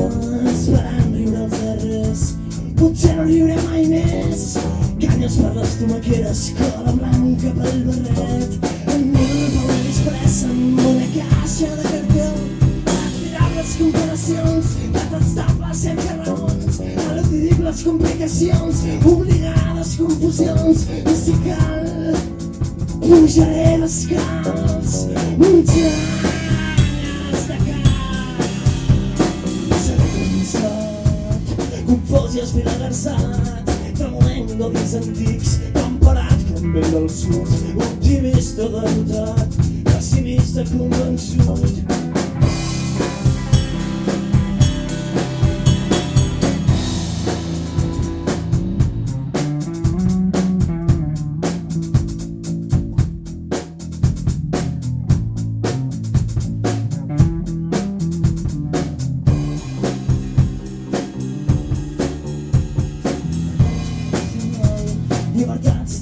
cartolina, esperant riure els darrers. Potser no riuré mai més. Canyes per les tomaqueres, cola blanca pel barret. En mil paper expressa amb una caixa de cartó. Admirables comparacions, detestables sempre raons, eludibles complicacions, obligades confusions, i si cal, pujaré descalç, muntanyes confós i esfilagarçat, tremolenc de dits antics, temperat com vent del sud, optimista derrotat, pessimista convençut.